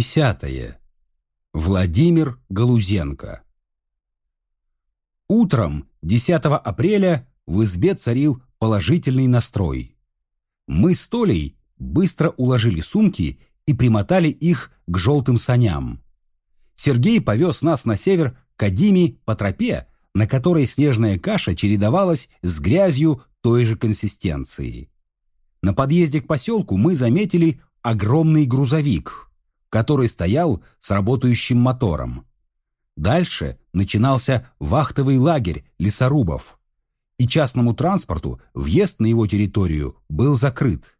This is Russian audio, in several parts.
Десятое. Владимир Галузенко. Утром 10 апреля в избе царил положительный настрой. Мы с Толей быстро уложили сумки и примотали их к желтым саням. Сергей повез нас на север к Адиме по тропе, на которой снежная каша чередовалась с грязью той же консистенции. На подъезде к поселку мы заметили огромный грузовик – который стоял с работающим мотором. Дальше начинался вахтовый лагерь лесорубов, и частному транспорту въезд на его территорию был закрыт.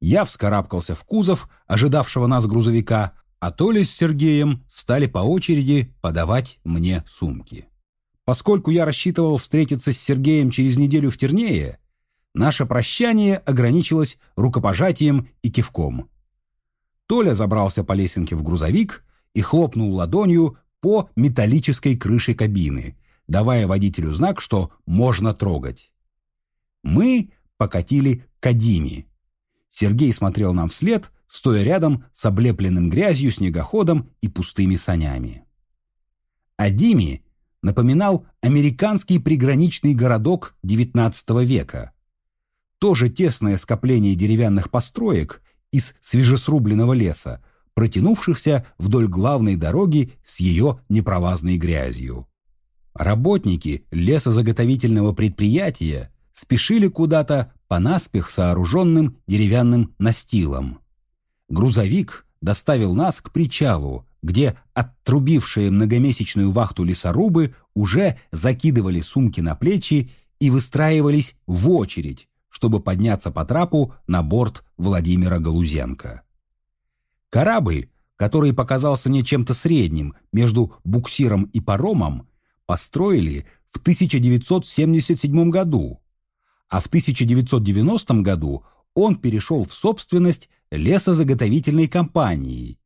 Я вскарабкался в кузов ожидавшего нас грузовика, а Толя с Сергеем стали по очереди подавать мне сумки. Поскольку я рассчитывал встретиться с Сергеем через неделю в Тернее, наше прощание ограничилось рукопожатием и кивком. Толя забрался по лесенке в грузовик и хлопнул ладонью по металлической крыше кабины, давая водителю знак, что можно трогать. Мы покатили к Адиме. Сергей смотрел нам вслед, стоя рядом с облепленным грязью снегоходом и пустыми санями. Адими напоминал американский приграничный городок XIX века. Тоже тесное скопление деревянных построек из свежесрубленного леса, протянувшихся вдоль главной дороги с ее непролазной грязью. Работники лесозаготовительного предприятия спешили куда-то по наспех сооруженным деревянным настилам. Грузовик доставил нас к причалу, где оттрубившие многомесячную вахту лесорубы уже закидывали сумки на плечи и выстраивались в очередь, чтобы подняться по трапу на борт Владимира Галузенко. Корабль, который показался мне чем-то средним между буксиром и паромом, построили в 1977 году, а в 1990 году он перешел в собственность лесозаготовительной компании.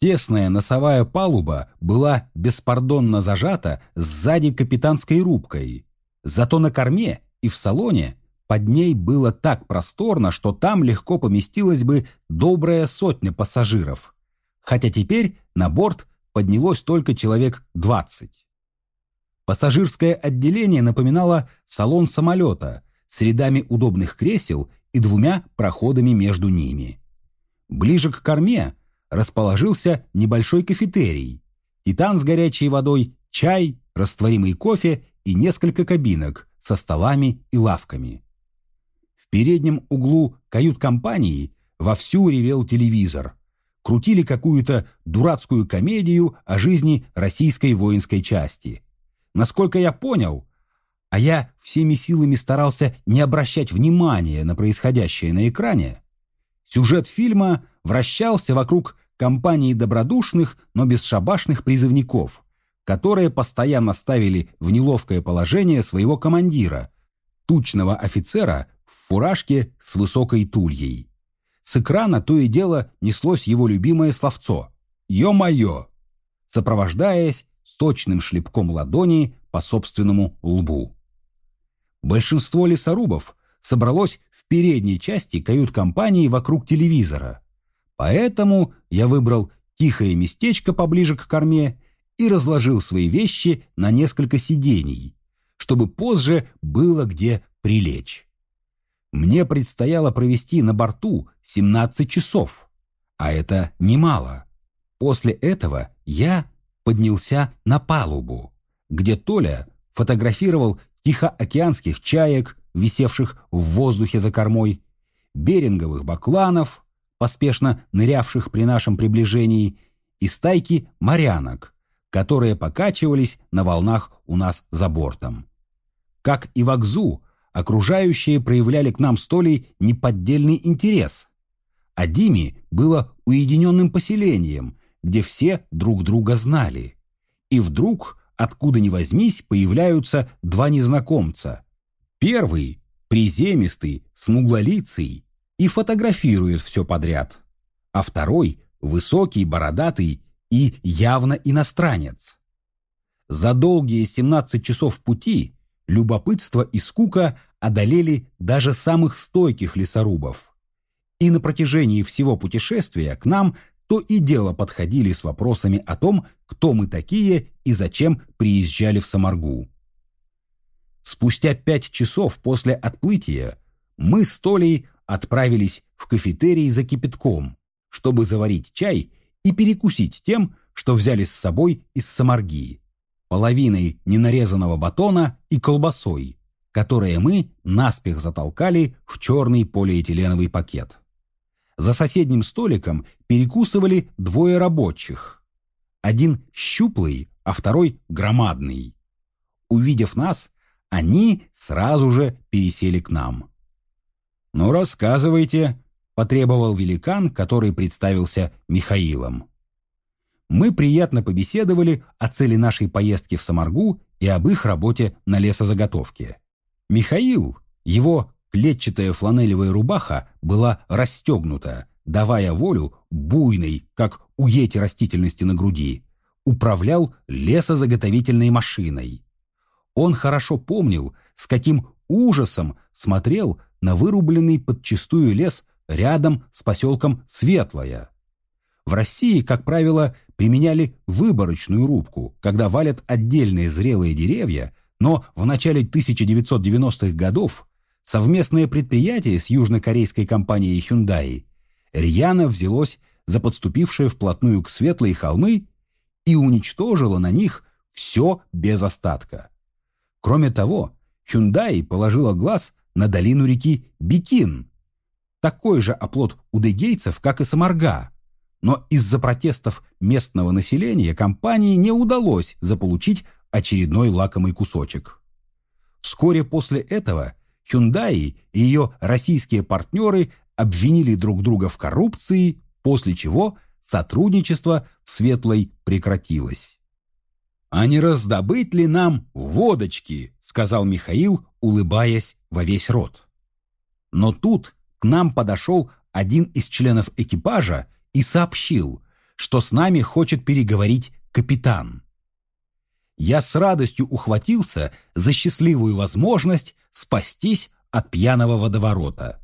Тесная носовая палуба была беспардонно зажата сзади капитанской рубкой, зато на корме и в салоне под ней было так просторно, что там легко поместилась бы добрая сотня пассажиров, хотя теперь на борт поднялось только человек 20. Пассажирское отделение напоминало салон самолета с рядами удобных кресел и двумя проходами между ними. Ближе к корме расположился небольшой кафетерий, титан с горячей водой, чай, растворимый кофе и несколько кабинок со столами и лавками. В переднем углу кают-компании вовсю ревел телевизор. Крутили какую-то дурацкую комедию о жизни российской воинской части. Насколько я понял, а я всеми силами старался не обращать внимания на происходящее на экране, сюжет фильма вращался вокруг компании добродушных, но бесшабашных призывников, которые постоянно ставили в неловкое положение своего командира, тучного офицера фуражке с высокой тульей. С экрана то и дело неслось его любимое словцо «Ё-моё!», сопровождаясь сочным шлепком ладони по собственному лбу. Большинство лесорубов собралось в передней части кают-компании вокруг телевизора, поэтому я выбрал тихое местечко поближе к корме и разложил свои вещи на несколько сидений, чтобы позже было где прилечь. Мне предстояло провести на борту 17 часов, а это немало. После этого я поднялся на палубу, где Толя фотографировал тихоокеанских чаек, висевших в воздухе за кормой, беринговых бакланов, поспешно нырявших при нашем приближении, и стайки морянок, которые покачивались на волнах у нас за бортом. Как и в Акзу, окружающие проявляли к нам с Толей неподдельный интерес. А Диме было уединенным поселением, где все друг друга знали. И вдруг, откуда ни возьмись, появляются два незнакомца. Первый, приземистый, смуглолицый, и фотографирует все подряд. А второй, высокий, бородатый и явно иностранец. За долгие 17 часов пути любопытство и скука одолели даже самых стойких лесорубов. И на протяжении всего путешествия к нам то и дело подходили с вопросами о том, кто мы такие и зачем приезжали в Самаргу. Спустя пять часов после отплытия мы с Толей отправились в кафетерий за кипятком, чтобы заварить чай и перекусить тем, что взяли с собой из Самарги, половиной ненарезанного батона и колбасой, которые мы наспех затолкали в черный полиэтиленовый пакет. За соседним столиком перекусывали двое рабочих. Один щуплый, а второй громадный. Увидев нас, они сразу же пересели к нам. «Ну, рассказывайте», — потребовал великан, который представился Михаилом. Мы приятно побеседовали о цели нашей поездки в Самаргу и об их работе на лесозаготовке. Михаил, его клетчатая фланелевая рубаха была расстегнута, давая волю буйной, как у ети растительности на груди, управлял лесозаготовительной машиной. Он хорошо помнил, с каким ужасом смотрел на вырубленный подчистую лес рядом с поселком Светлая. В России, как правило, применяли выборочную рубку, когда валят отдельные зрелые деревья, но в начале 1990-х годов совместное предприятие с южнокорейской компанией Hyundai рьяно взялось за подступившие вплотную к светлые холмы и уничтожило на них все без остатка. Кроме того, Hyundai положила глаз на долину реки Бикин. Такой же оплот удыгейцев, как и Самарга. Но из-за протестов местного населения компании не удалось заполучить очередной лакомый кусочек. Вскоре после этого Hyundai и ее российские партнеры обвинили друг друга в коррупции, после чего сотрудничество в Светлой прекратилось. «А не раздобыть ли нам водочки?» — сказал Михаил, улыбаясь во весь рот. Но тут к нам подошел один из членов экипажа и сообщил, что с нами хочет переговорить капитан. Я с радостью ухватился за счастливую возможность спастись от пьяного водоворота.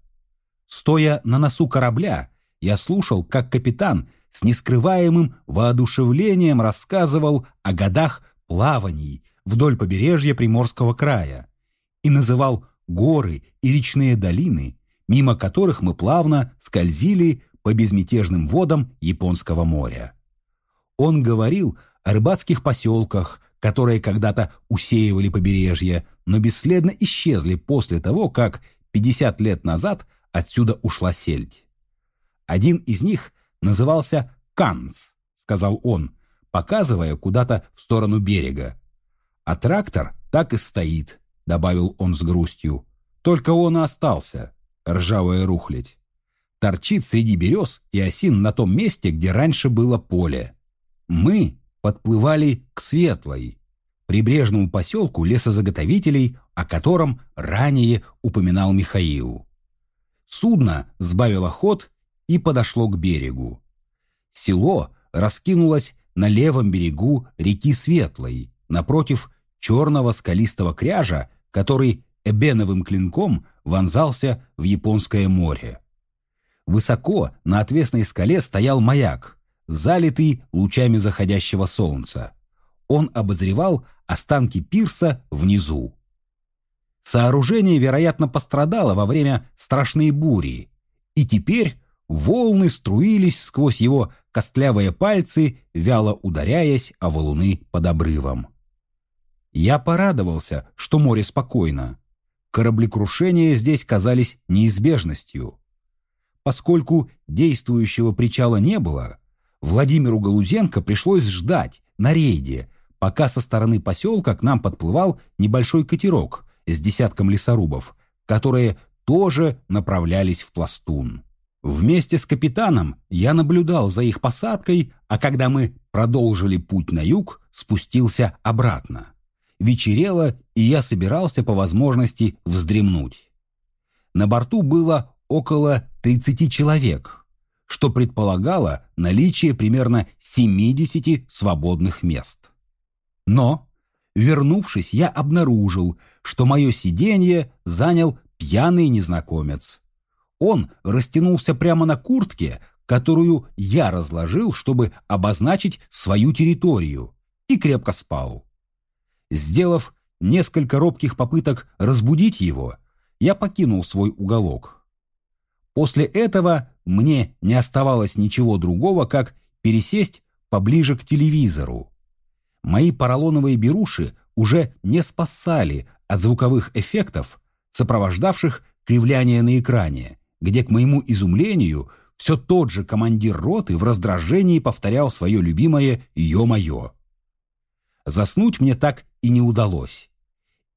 Стоя на носу корабля, я слушал, как капитан с нескрываемым воодушевлением рассказывал о годах плаваний вдоль побережья Приморского края и называл горы и речные долины, мимо которых мы плавно скользили по безмятежным водам Японского моря. Он говорил о рыбацких поселках, которые когда-то усеивали побережье, но бесследно исчезли после того, как 50 лет назад отсюда ушла сельдь. Один из них назывался Канц, сказал он, показывая куда-то в сторону берега. А трактор так и стоит, добавил он с грустью. Только он и остался, ржавая рухлядь. Торчит среди берез и осин на том месте, где раньше было поле. Мы подплывали к Светлой, прибрежному поселку лесозаготовителей, о котором ранее упоминал Михаил. Судно сбавило ход и подошло к берегу. Село раскинулось на левом берегу реки Светлой, напротив черного скалистого кряжа, который эбеновым клинком вонзался в Японское море. Высоко на отвесной скале стоял маяк, залитый лучами заходящего солнца. Он обозревал останки пирса внизу. Сооружение, вероятно, пострадало во время страшной бури, и теперь волны струились сквозь его костлявые пальцы, вяло ударяясь о валуны под обрывом. Я порадовался, что море спокойно. Кораблекрушения здесь казались неизбежностью. Поскольку действующего причала не было, Владимиру Галузенко пришлось ждать на рейде, пока со стороны поселка к нам подплывал небольшой катерок с десятком лесорубов, которые тоже направлялись в пластун. Вместе с капитаном я наблюдал за их посадкой, а когда мы продолжили путь на юг, спустился обратно. Вечерело, и я собирался по возможности вздремнуть. На борту было около 30 человек, что предполагало наличие примерно 70 свободных мест. Но, вернувшись, я обнаружил, что мое сиденье занял пьяный незнакомец. Он растянулся прямо на куртке, которую я разложил, чтобы обозначить свою территорию, и крепко спал. Сделав несколько робких попыток разбудить его, я покинул свой уголок. После этого мне не оставалось ничего другого, как пересесть поближе к телевизору. Мои поролоновые беруши уже не спасали от звуковых эффектов, сопровождавших кривляние на экране, где, к моему изумлению, все тот же командир роты в раздражении повторял свое любимое «ё-моё». Заснуть мне так и не удалось.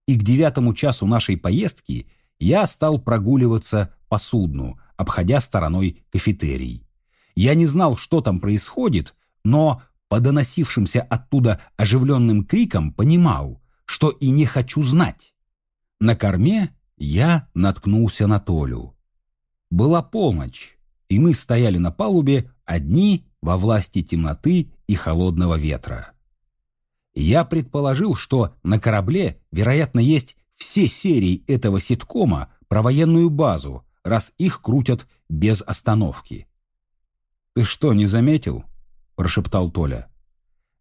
И к девятому часу нашей поездки я стал прогуливаться по судну, обходя стороной кафетерий. Я не знал, что там происходит, но по доносившимся оттуда оживленным крикам понимал, что и не хочу знать. На корме я наткнулся на Толю. Была полночь, и мы стояли на палубе одни во власти темноты и холодного ветра. Я предположил, что на корабле, вероятно, есть все серии этого ситкома про военную базу, раз их крутят без остановки. «Ты что, не заметил?» – прошептал Толя.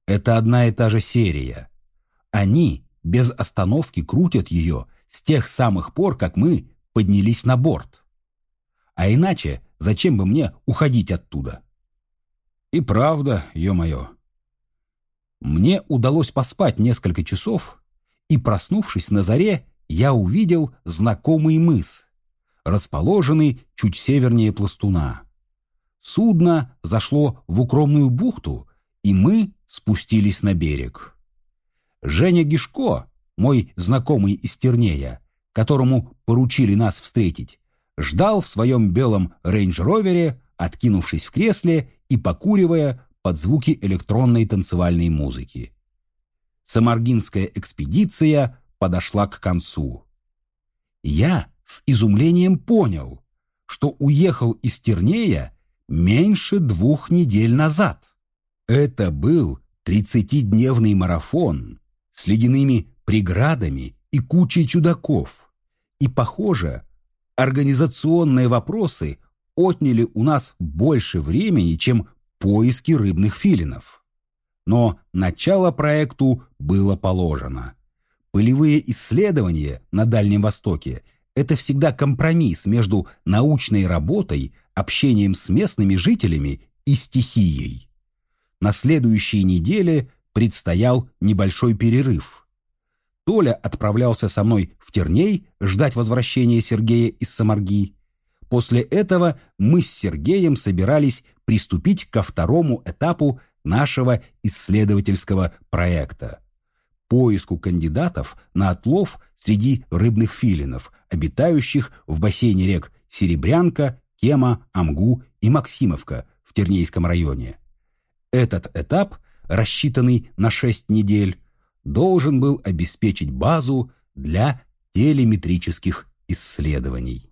«Это одна и та же серия. Они без остановки крутят ее с тех самых пор, как мы поднялись на борт. А иначе зачем бы мне уходить оттуда?» «И правда, ё-моё». Мне удалось поспать несколько часов, и, проснувшись на заре, я увидел знакомый мыс, расположенный чуть севернее Пластуна. Судно зашло в укромную бухту, и мы спустились на берег. Женя Гишко, мой знакомый из Тернея, которому поручили нас встретить, ждал в своем белом рейндж-ровере, откинувшись в кресле и покуривая под звуки электронной танцевальной музыки. Самаргинская экспедиция подошла к концу. Я с изумлением понял, что уехал из Тернея меньше двух недель назад. Это был тридцатидневный марафон с ледяными преградами и кучей чудаков. И, похоже, организационные вопросы отняли у нас больше времени, чем поиски рыбных филинов. Но начало проекту было положено. Пылевые исследования на Дальнем Востоке – это всегда компромисс между научной работой, общением с местными жителями и стихией. На следующей неделе предстоял небольшой перерыв. Толя отправлялся со мной в Терней ждать возвращения Сергея из Самарги. После этого мы с Сергеем собирались приступить ко второму этапу нашего исследовательского проекта – поиску кандидатов на отлов среди рыбных филинов, обитающих в бассейне рек Серебрянка, Кема, Амгу и Максимовка в Тернейском районе. Этот этап, рассчитанный на 6 недель, должен был обеспечить базу для телеметрических исследований.